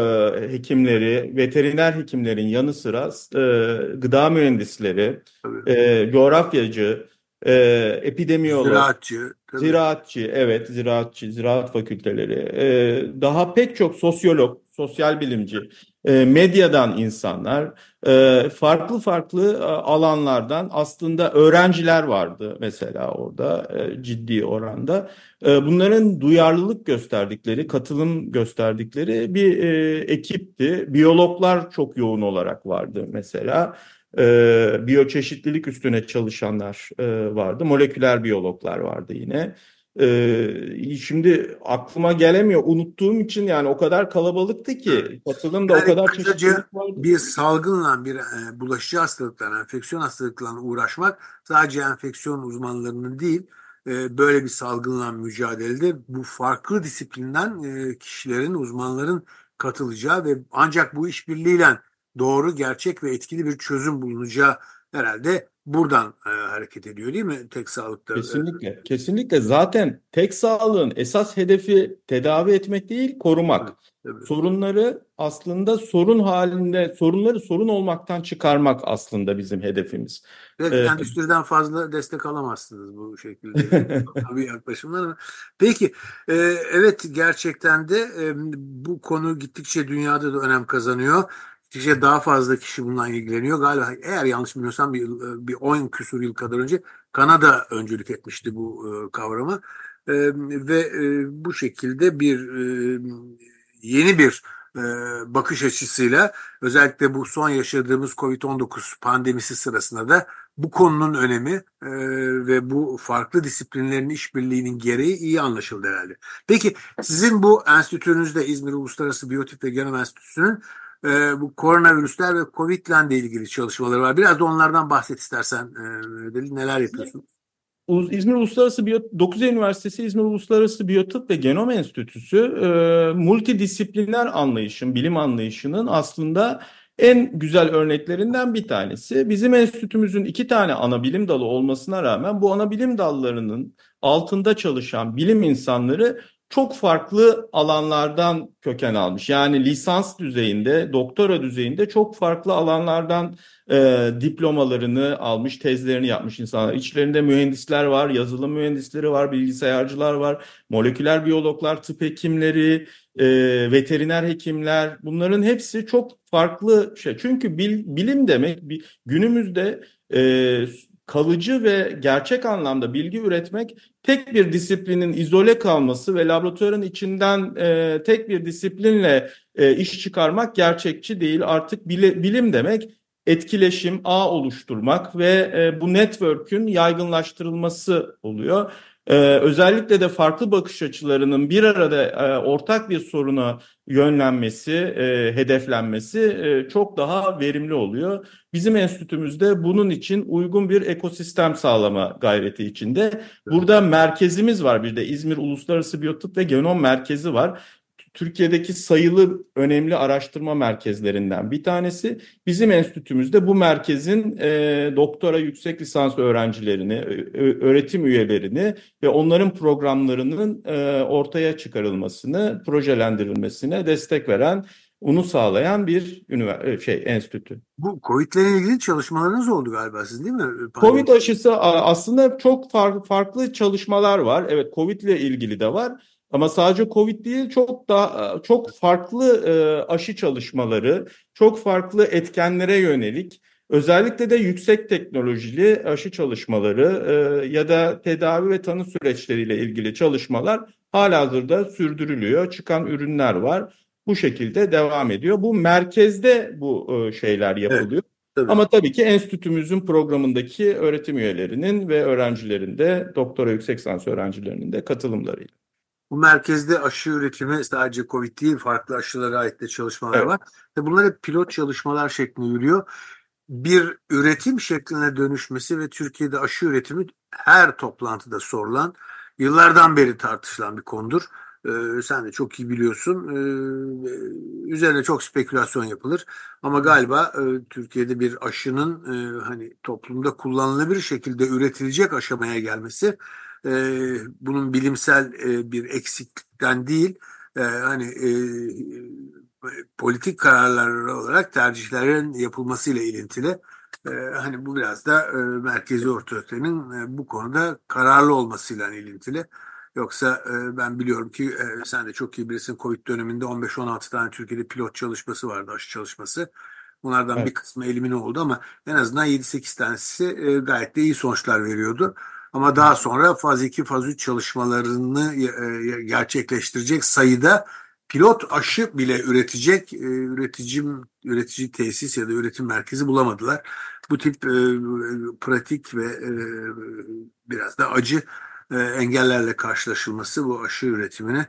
S3: hekimleri, veteriner hekimlerin yanı sıra e, gıda mühendisleri, e, coğrafyacı, e, epidemiyolog,
S2: ziraatçı,
S3: tabii. ziraatçı, evet ziraatçı, ziraat fakülteleri, e, daha pek çok sosyolog, sosyal bilimci, e, medyadan insanlar, e, farklı farklı e, alanlardan aslında öğrenciler vardı mesela orada e, ciddi oranda. E, bunların duyarlılık gösterdikleri, katılım gösterdikleri bir e, ekipti. Biyologlar çok yoğun olarak vardı mesela e, biyoçeşitlilik üstüne çalışanlar e, vardı. Moleküler biyologlar vardı yine. E, şimdi aklıma gelemiyor. Unuttuğum için yani o kadar kalabalıktı ki katılım da yani o kadar
S2: vardı. Bir salgınla bir e, bulaşıcı hastalıklarla, enfeksiyon hastalıklarla uğraşmak sadece enfeksiyon uzmanlarının değil e, böyle bir salgınla mücadelede bu farklı disiplinden e, kişilerin, uzmanların katılacağı ve ancak bu işbirliğiyle doğru, gerçek ve etkili bir çözüm bulunacağı herhalde buradan e, hareket ediyor değil mi tek sağlıkta?
S3: Kesinlikle. Kesinlikle. Zaten tek sağlığın esas hedefi tedavi etmek değil, korumak. Evet, Sorunları aslında sorun halinde, sorunları sorun olmaktan çıkarmak aslında bizim hedefimiz.
S2: Evet, ee, endüstriden fazla destek alamazsınız bu şekilde [laughs] bir yaklaşımlar. Peki, e, evet gerçekten de e, bu konu gittikçe dünyada da önem kazanıyor kişiye daha fazla kişi bununla ilgileniyor. Galiba eğer yanlış bilmiyorsam bir, bir 10 küsur yıl kadar önce Kanada öncülük etmişti bu e, kavramı. E, ve e, bu şekilde bir e, yeni bir e, bakış açısıyla özellikle bu son yaşadığımız COVID-19 pandemisi sırasında da bu konunun önemi e, ve bu farklı disiplinlerin işbirliğinin gereği iyi anlaşıldı herhalde. Peki sizin bu enstitünüzde İzmir Uluslararası Biyotip ve Genom Enstitüsü'nün e, bu koronavirüsler ve Covid ile ilgili çalışmaları var. Biraz da onlardan bahset istersen e, neler yapıyorsun?
S3: İzmir Uluslararası Biyot 9 Üniversitesi İzmir Uluslararası Biyotip ve Genom Enstitüsü e, multidisipliner anlayışın, bilim anlayışının aslında en güzel örneklerinden bir tanesi. Bizim enstitümüzün iki tane ana bilim dalı olmasına rağmen bu ana bilim dallarının altında çalışan bilim insanları çok farklı alanlardan köken almış. Yani lisans düzeyinde, doktora düzeyinde çok farklı alanlardan e, diplomalarını almış, tezlerini yapmış insanlar. İçlerinde mühendisler var, yazılım mühendisleri var, bilgisayarcılar var, moleküler biyologlar, tıp hekimleri, e, veteriner hekimler. Bunların hepsi çok farklı şey. Çünkü bil, bilim demek bir, günümüzde e, kalıcı ve gerçek anlamda bilgi üretmek tek bir disiplinin izole kalması ve laboratuvarın içinden e, tek bir disiplinle e, iş çıkarmak gerçekçi değil. Artık bile, bilim demek etkileşim, ağ oluşturmak ve e, bu network'ün yaygınlaştırılması oluyor. Ee, özellikle de farklı bakış açılarının bir arada e, ortak bir soruna yönlenmesi, e, hedeflenmesi e, çok daha verimli oluyor. Bizim enstitümüzde bunun için uygun bir ekosistem sağlama gayreti içinde. Burada merkezimiz var bir de İzmir Uluslararası Biyotip ve Genom Merkezi var. Türkiye'deki sayılı önemli araştırma merkezlerinden bir tanesi. Bizim enstitümüzde bu merkezin e, doktora yüksek lisans öğrencilerini, öğretim üyelerini ve onların programlarının e, ortaya çıkarılmasını, projelendirilmesine destek veren, onu sağlayan bir ünivers- şey enstitü.
S2: Bu Covid ile ilgili çalışmalarınız oldu galiba sizin değil mi? Pandemi.
S3: Covid aşısı aslında çok farklı çalışmalar var. Evet Covid ile ilgili de var. Ama sadece Covid değil çok da çok farklı e, aşı çalışmaları, çok farklı etkenlere yönelik özellikle de yüksek teknolojili aşı çalışmaları e, ya da tedavi ve tanı süreçleriyle ilgili çalışmalar halihazırda sürdürülüyor. Çıkan ürünler var. Bu şekilde devam ediyor. Bu merkezde bu e, şeyler yapılıyor. Evet. Tabii. Ama tabii ki enstitümüzün programındaki öğretim üyelerinin ve öğrencilerin de doktora yüksek lisans öğrencilerinin de katılımlarıyla.
S2: Bu merkezde aşı üretimi sadece COVID değil farklı aşılara ait de çalışmalar evet. var. Ve bunlar hep pilot çalışmalar şeklinde yürüyor. Bir üretim şekline dönüşmesi ve Türkiye'de aşı üretimi her toplantıda sorulan, yıllardan beri tartışılan bir konudur. Ee, sen de çok iyi biliyorsun. Ee, üzerine çok spekülasyon yapılır. Ama galiba e, Türkiye'de bir aşının e, hani toplumda kullanılabilir şekilde üretilecek aşamaya gelmesi e, bunun bilimsel e, bir eksiklikten değil e, hani e, politik kararlar olarak tercihlerin yapılmasıyla ilintili. E, hani bu biraz da e, merkezi otoritenin e, bu konuda kararlı olmasıyla ilintili. Yoksa e, ben biliyorum ki e, sen de çok iyi bilirsin Covid döneminde 15-16 tane Türkiye'de pilot çalışması vardı aşı çalışması. Bunlardan evet. bir kısmı elimine oldu ama en azından 7-8 tanesi e, gayet de iyi sonuçlar veriyordu. Ama daha sonra faz 2, faz 3 çalışmalarını e, gerçekleştirecek sayıda pilot aşı bile üretecek e, üreticim üretici tesis ya da üretim merkezi bulamadılar. Bu tip e, pratik ve e, biraz da acı e, engellerle karşılaşılması bu aşı üretimine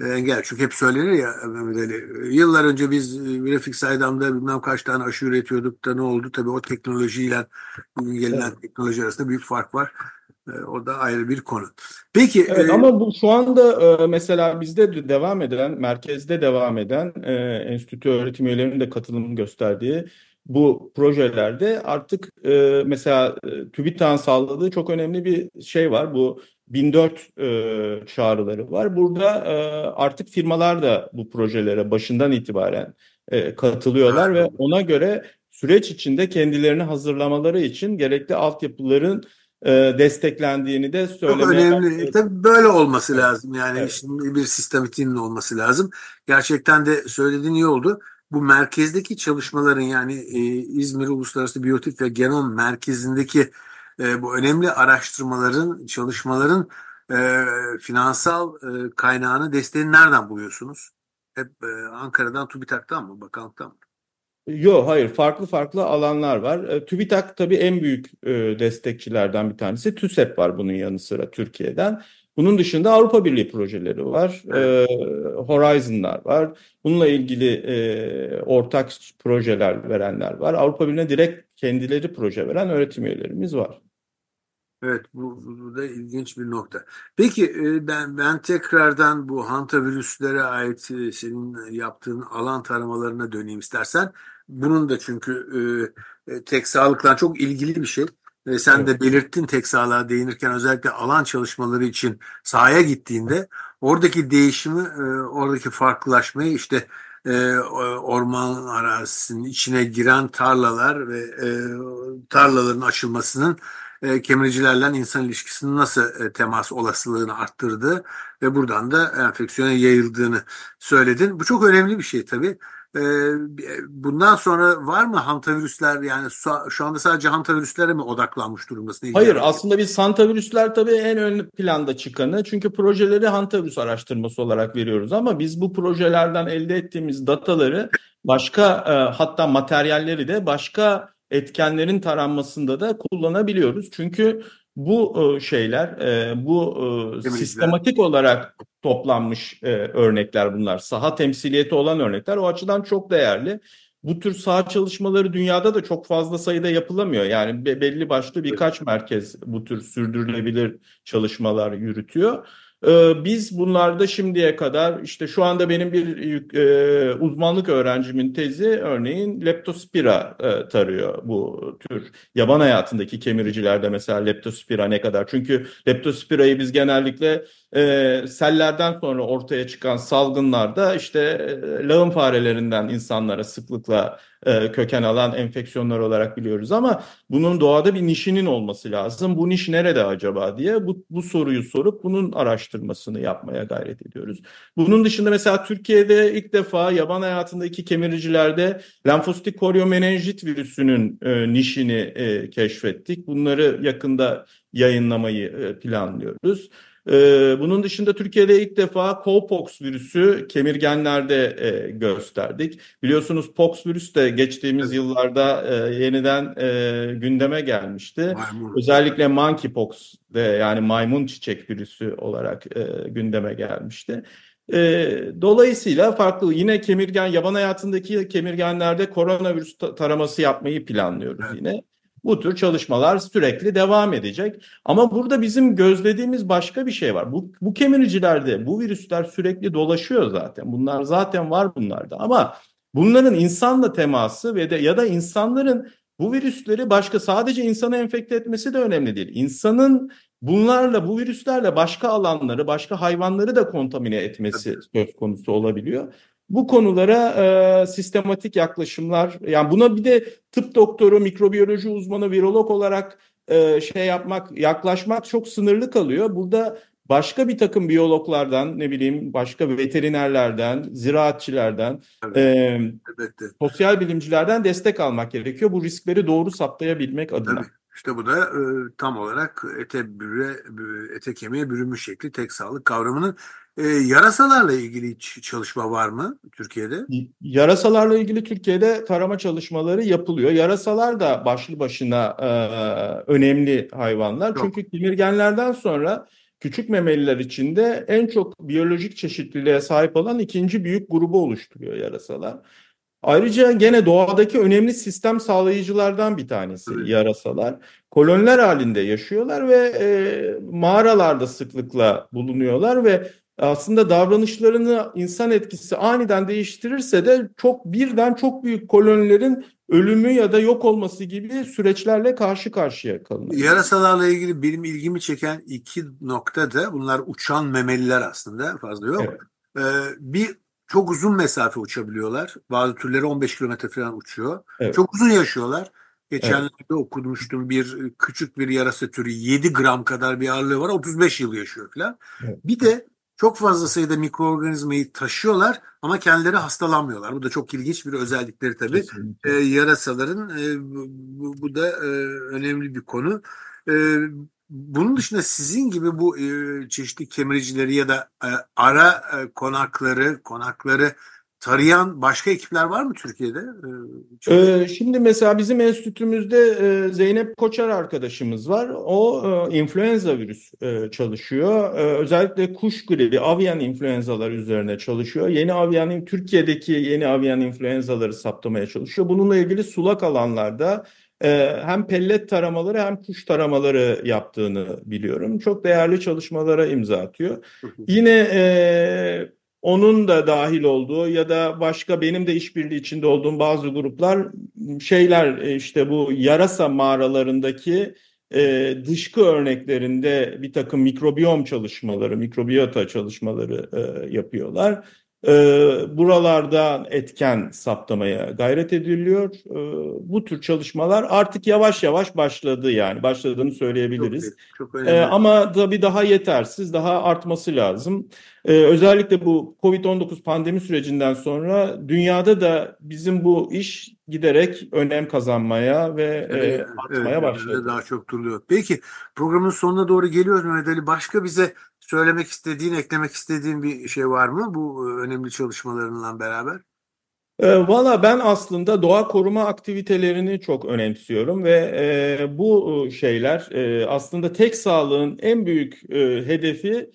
S2: e, engel. Çünkü hep söylenir ya Mehmet Ali. Yıllar önce biz grafik saydamda bilmem kaç tane aşı üretiyorduk da ne oldu? Tabii o teknolojiyle gelinen evet. teknoloji arasında büyük fark var. E, o da ayrı bir konu. Peki.
S3: Evet, e, ama bu şu anda e, mesela bizde devam eden, merkezde devam eden e, enstitü öğretim üyelerinin de katılımını gösterdiği bu projelerde artık e, mesela e, TÜBİTAK'ın sağladığı çok önemli bir şey var. Bu 1004 e, çağrıları var. Burada e, artık firmalar da bu projelere başından itibaren e, katılıyorlar ve ona göre süreç içinde kendilerini hazırlamaları için gerekli altyapıların desteklendiğini de söylemeye Çok
S2: önemli. Tabii böyle olması lazım. Yani evet. şimdi bir sistematiğinin olması lazım. Gerçekten de söylediğin iyi oldu. Bu merkezdeki çalışmaların yani e, İzmir Uluslararası Biyotik ve Genom Merkezi'ndeki e, bu önemli araştırmaların, çalışmaların e, finansal e, kaynağını, desteğini nereden buluyorsunuz? hep e, Ankara'dan TÜBİTAK'tan mı, bakanlıktan mı?
S3: Yok hayır farklı farklı alanlar var. E, TÜBİTAK tabii en büyük e, destekçilerden bir tanesi. TÜSEP var bunun yanı sıra Türkiye'den. Bunun dışında Avrupa Birliği projeleri var. E, Horizon'lar var. Bununla ilgili e, ortak projeler verenler var. Avrupa Birliği'ne direkt kendileri proje veren öğretim üyelerimiz var.
S2: Evet bu, bu da ilginç bir nokta. Peki ben ben tekrardan bu hantavirüslere ait senin yaptığın alan taramalarına döneyim istersen. Bunun da çünkü e, e, tek sağlıkla çok ilgili bir şey. E, sen de belirttin tek sağlığa değinirken özellikle alan çalışmaları için sahaya gittiğinde oradaki değişimi, e, oradaki farklılaşmayı işte e, orman arazisinin içine giren tarlalar ve e, tarlaların açılmasının e, kemiricilerle insan ilişkisinin nasıl e, temas olasılığını arttırdığı ve buradan da enfeksiyona yayıldığını söyledin. Bu çok önemli bir şey tabii. E, bundan sonra var mı hantavirüsler? Yani şu anda sadece hantavirüslere mi odaklanmış durumdasın?
S3: Hayır aslında biz hantavirüsler tabii en ön planda çıkanı. Çünkü projeleri hantavirüs araştırması olarak veriyoruz. Ama biz bu projelerden elde ettiğimiz dataları başka hatta materyalleri de başka etkenlerin taranmasında da kullanabiliyoruz. Çünkü bu e, şeyler, e, bu e, sistematik olarak toplanmış örnekler bunlar. Saha temsiliyeti olan örnekler o açıdan çok değerli. Bu tür saha çalışmaları dünyada da çok fazla sayıda yapılamıyor. Yani belli başlı birkaç merkez bu tür sürdürülebilir çalışmalar yürütüyor. Ee, biz bunlarda şimdiye kadar işte şu anda benim bir e, uzmanlık öğrencimin tezi örneğin leptospira e, tarıyor bu tür yaban hayatındaki kemiricilerde mesela leptospira ne kadar çünkü leptospirayı biz genellikle e, sellerden sonra ortaya çıkan salgınlarda işte e, lağım farelerinden insanlara sıklıkla e, köken alan enfeksiyonlar olarak biliyoruz ama bunun doğada bir nişinin olması lazım. Bu niş nerede acaba diye bu, bu soruyu sorup bunun araştırmasını yapmaya gayret ediyoruz. Bunun dışında mesela Türkiye'de ilk defa yaban hayatındaki kemiricilerde lenfositik koryomenenjit virüsünün e, nişini e, keşfettik. Bunları yakında yayınlamayı e, planlıyoruz. Ee, bunun dışında Türkiye'de ilk defa cowpox virüsü kemirgenlerde e, gösterdik. Biliyorsunuz pox virüs de geçtiğimiz yıllarda e, yeniden e, gündeme gelmişti. Maymun. Özellikle monkeypox de yani maymun çiçek virüsü olarak gündeme gelmişti. dolayısıyla farklı yine kemirgen yaban hayatındaki kemirgenlerde koronavirüs taraması yapmayı planlıyoruz evet. yine. Bu tür çalışmalar sürekli devam edecek. Ama burada bizim gözlediğimiz başka bir şey var. Bu, bu kemiricilerde bu virüsler sürekli dolaşıyor zaten. Bunlar zaten var bunlarda. Ama bunların insanla teması ve de ya da insanların bu virüsleri başka sadece insanı enfekte etmesi de önemli değil. İnsanın bunlarla bu virüslerle başka alanları, başka hayvanları da kontamine etmesi söz konusu olabiliyor bu konulara e, sistematik yaklaşımlar yani buna bir de tıp doktoru, mikrobiyoloji uzmanı, virolog olarak e, şey yapmak, yaklaşmak çok sınırlı kalıyor. Burada başka bir takım biyologlardan, ne bileyim başka veterinerlerden, ziraatçilerden, evet, e, sosyal bilimcilerden destek almak gerekiyor. Bu riskleri doğru saptayabilmek adına. Tabii.
S2: İşte bu da e, tam olarak ete bürü, ete kemiğe bürünmüş şekli tek sağlık kavramının e, yarasalarla ilgili hiç çalışma var mı Türkiye'de?
S3: Yarasalarla ilgili Türkiye'de tarama çalışmaları yapılıyor. Yarasalar da başlı başına e, önemli hayvanlar. Yok. Çünkü kemirgenlerden sonra küçük memeliler içinde en çok biyolojik çeşitliliğe sahip olan ikinci büyük grubu oluşturuyor yarasalar. Ayrıca gene doğadaki önemli sistem sağlayıcılardan bir tanesi evet. yarasalar. Koloniler halinde yaşıyorlar ve e, mağaralarda sıklıkla bulunuyorlar ve aslında davranışlarını insan etkisi aniden değiştirirse de çok birden çok büyük kolonilerin ölümü ya da yok olması gibi süreçlerle karşı karşıya kalınıyor.
S2: Yarasalarla ilgili benim ilgimi çeken iki nokta da bunlar uçan memeliler aslında fazla yok. Evet. Ee, bir çok uzun mesafe uçabiliyorlar. Bazı türleri 15 kilometre falan uçuyor. Evet. Çok uzun yaşıyorlar. Geçenlerde evet. okumuştum bir küçük bir yarasa türü 7 gram kadar bir ağırlığı var 35 yıl yaşıyor falan. Evet. Bir de çok fazla sayıda mikroorganizmayı taşıyorlar ama kendileri hastalanmıyorlar. Bu da çok ilginç bir özellikleri tabii. E, yarasaların e, bu, bu da e, önemli bir konu. E, bunun dışında sizin gibi bu e, çeşitli kemiricileri ya da e, ara e, konakları, konakları tarayan başka ekipler var mı Türkiye'de? E, çok-
S3: Ee, şimdi mesela bizim enstitümüzde e, Zeynep Koçar arkadaşımız var. O e, influenza virüs e, çalışıyor. E, özellikle kuş gribi, avian influenzalar üzerine çalışıyor. Yeni avian, Türkiye'deki yeni avian influenzaları saptamaya çalışıyor. Bununla ilgili sulak alanlarda e, hem pellet taramaları hem kuş taramaları yaptığını biliyorum. Çok değerli çalışmalara imza atıyor. Yine e, onun da dahil olduğu ya da başka benim de işbirliği içinde olduğum bazı gruplar şeyler e, işte bu yarasa mağaralarındaki e, dışkı örneklerinde bir takım mikrobiyom çalışmaları, mikrobiyota çalışmaları e, yapıyorlar. E, buralarda etken saptamaya gayret ediliyor. E, bu tür çalışmalar artık yavaş yavaş başladı yani başladığını söyleyebiliriz.
S2: Çok, çok önemli.
S3: ama tabii daha yetersiz, daha artması lazım. Ee, özellikle bu Covid-19 pandemi sürecinden sonra dünyada da bizim bu iş giderek önem kazanmaya ve e, artmaya
S2: evet,
S3: başladı.
S2: daha çok duruluyor. Peki programın sonuna doğru geliyoruz Mehmet Ali. Başka bize söylemek istediğin, eklemek istediğin bir şey var mı bu e, önemli çalışmalarınla beraber?
S3: E, Valla ben aslında doğa koruma aktivitelerini çok önemsiyorum ve e, bu şeyler e, aslında tek sağlığın en büyük e, hedefi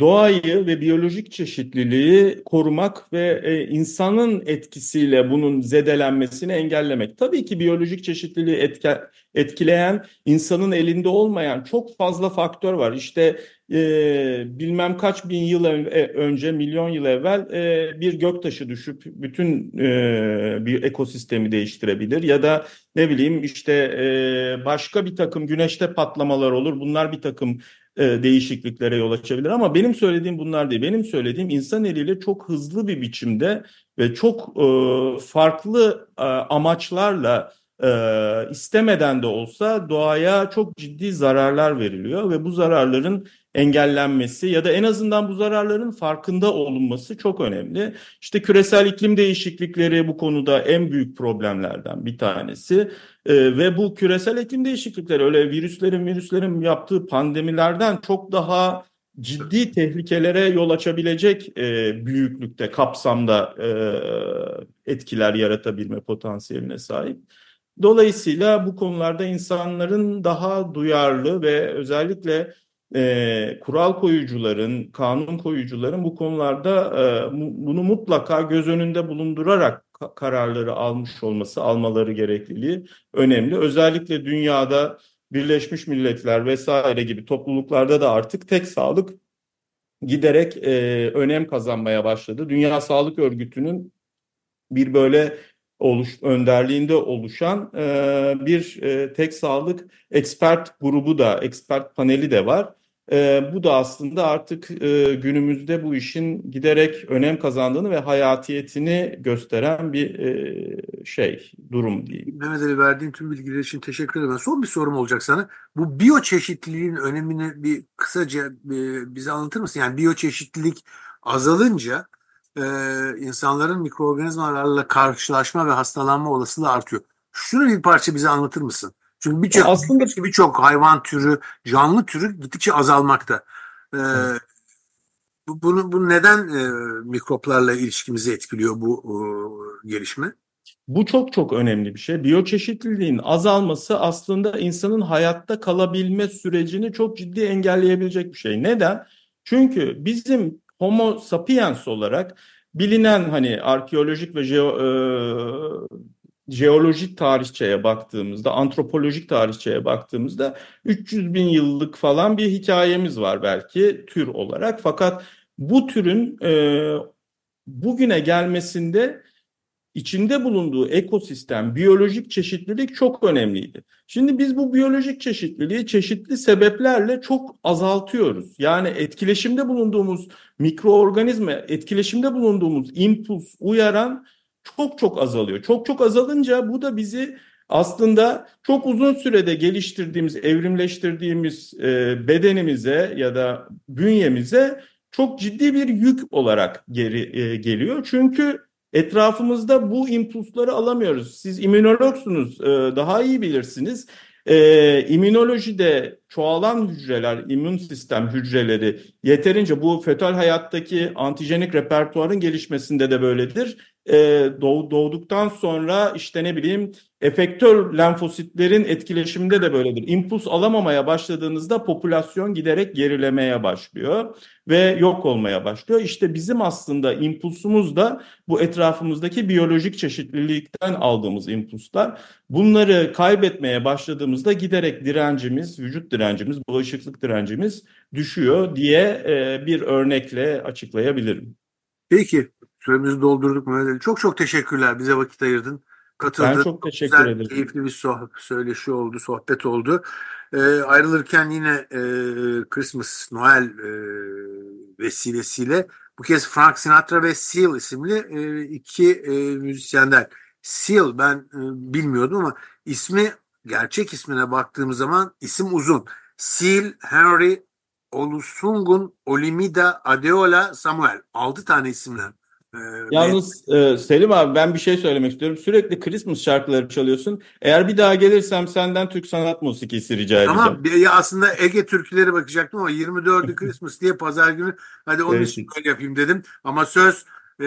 S3: doğayı ve biyolojik çeşitliliği korumak ve e, insanın etkisiyle bunun zedelenmesini engellemek. Tabii ki biyolojik çeşitliliği etke, etkileyen insanın elinde olmayan çok fazla faktör var. İşte e, bilmem kaç bin yıl e, önce, milyon yıl evvel e, bir göktaşı düşüp bütün e, bir ekosistemi değiştirebilir ya da ne bileyim işte e, başka bir takım güneşte patlamalar olur. Bunlar bir takım e, değişikliklere yol açabilir ama benim söylediğim bunlar değil. Benim söylediğim insan eliyle çok hızlı bir biçimde ve çok e, farklı e, amaçlarla e, istemeden de olsa doğaya çok ciddi zararlar veriliyor ve bu zararların engellenmesi ya da en azından bu zararların farkında olunması çok önemli. İşte küresel iklim değişiklikleri bu konuda en büyük problemlerden bir tanesi. Ee, ve bu küresel iklim değişiklikleri öyle virüslerin virüslerin yaptığı pandemilerden çok daha ciddi tehlikelere yol açabilecek e, büyüklükte, kapsamda e, etkiler yaratabilme potansiyeline sahip. Dolayısıyla bu konularda insanların daha duyarlı ve özellikle e, kural koyucuların, kanun koyucuların bu konularda e, bunu mutlaka göz önünde bulundurarak ka- kararları almış olması, almaları gerekliliği önemli. Özellikle dünyada Birleşmiş Milletler vesaire gibi topluluklarda da artık tek sağlık giderek e, önem kazanmaya başladı. Dünya Sağlık Örgütü'nün bir böyle oluş, önderliğinde oluşan e, bir e, tek sağlık expert grubu da, expert paneli de var. E, bu da aslında artık e, günümüzde bu işin giderek önem kazandığını ve hayatiyetini gösteren bir e, şey, durum diyeyim.
S2: Mehmet Ali verdiğin tüm bilgiler için teşekkür ederim. Son bir sorum olacak sana. Bu biyoçeşitliliğin önemini bir kısaca e, bize anlatır mısın? Yani biyoçeşitlilik azalınca e, insanların mikroorganizmalarla karşılaşma ve hastalanma olasılığı artıyor. Şunu bir parça bize anlatır mısın? Çünkü birçok
S3: Aslında
S2: birçok hayvan türü, canlı türü gittikçe azalmakta. E,
S3: Evet.
S2: bu, bunu, bu neden e, mikroplarla ilişkimizi etkiliyor bu e, gelişme?
S3: Bu çok çok önemli bir şey. Biyoçeşitliliğin azalması aslında insanın hayatta kalabilme sürecini çok ciddi engelleyebilecek bir şey. Neden? Çünkü bizim Homo sapiens olarak bilinen hani arkeolojik ve jeo, e, jeolojik tarihçeye baktığımızda, antropolojik tarihçeye baktığımızda 300 bin yıllık falan bir hikayemiz var belki tür olarak. Fakat bu türün e, bugüne gelmesinde içinde bulunduğu ekosistem, biyolojik çeşitlilik çok önemliydi. Şimdi biz bu biyolojik çeşitliliği çeşitli sebeplerle çok azaltıyoruz. Yani etkileşimde bulunduğumuz mikroorganizma, etkileşimde bulunduğumuz impuls, uyaran çok çok azalıyor. Çok çok azalınca bu da bizi aslında çok uzun sürede geliştirdiğimiz, evrimleştirdiğimiz e, bedenimize ya da bünyemize çok ciddi bir yük olarak geri e, geliyor. Çünkü etrafımızda bu impulsları alamıyoruz. Siz immünologsunuz, e, daha iyi bilirsiniz. e, immünolojide çoğalan hücreler, immün sistem hücreleri yeterince bu fetal hayattaki antijenik repertuarın gelişmesinde de böyledir. E, doğ, doğduktan sonra işte ne bileyim efektör lenfositlerin etkileşiminde de böyledir. İmpuls alamamaya başladığınızda popülasyon giderek gerilemeye başlıyor ve yok olmaya başlıyor. İşte bizim aslında impulsumuz da bu etrafımızdaki biyolojik çeşitlilikten aldığımız impulslar. Bunları kaybetmeye başladığımızda giderek direncimiz, vücut direncimiz, bağışıklık direncimiz düşüyor diye e, bir örnekle açıklayabilirim.
S2: Peki. Süremizi doldurduk Mehmet Ali. Çok çok teşekkürler. Bize vakit ayırdın. Katıldın.
S3: Ben çok teşekkür
S2: Güzel,
S3: ederim.
S2: keyifli bir sohbet, söyleşi oldu, sohbet oldu. Ee, ayrılırken yine e, Christmas, Noel e, vesilesiyle bu kez Frank Sinatra ve Seal isimli e, iki e, müzisyenden. Seal ben e, bilmiyordum ama ismi gerçek ismine baktığım zaman isim uzun. Seal Henry Olusungun Olimida Adeola Samuel. Altı tane isimler. Ee,
S3: Yalnız e, Selim abi ben bir şey söylemek istiyorum. Sürekli Christmas şarkıları çalıyorsun. Eğer bir daha gelirsem senden Türk sanat musikisi rica edeceğim.
S2: Tamam. Ya aslında Ege türküleri bakacaktım ama 24'ü [laughs] Christmas diye pazar günü hadi onun
S3: Evet.
S2: için böyle yapayım dedim. Ama söz e,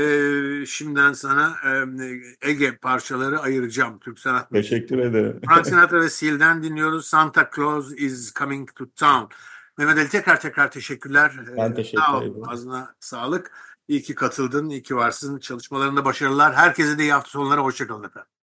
S2: şimdiden sana e, Ege parçaları ayıracağım Türk sanat müziği.
S3: Teşekkür ederim.
S2: Frank [laughs] Sinatra ve Seal'den dinliyoruz. Santa Claus is coming to town. Mehmet Ali tekrar tekrar teşekkürler.
S3: Ben
S2: Ee,
S3: teşekkür
S2: sağ ol.
S3: ederim.
S2: Ağzına sağlık. İyi ki katıldın, iyi ki varsın. Çalışmalarında başarılar. Herkese de iyi hafta sonları. Hoşçakalın efendim.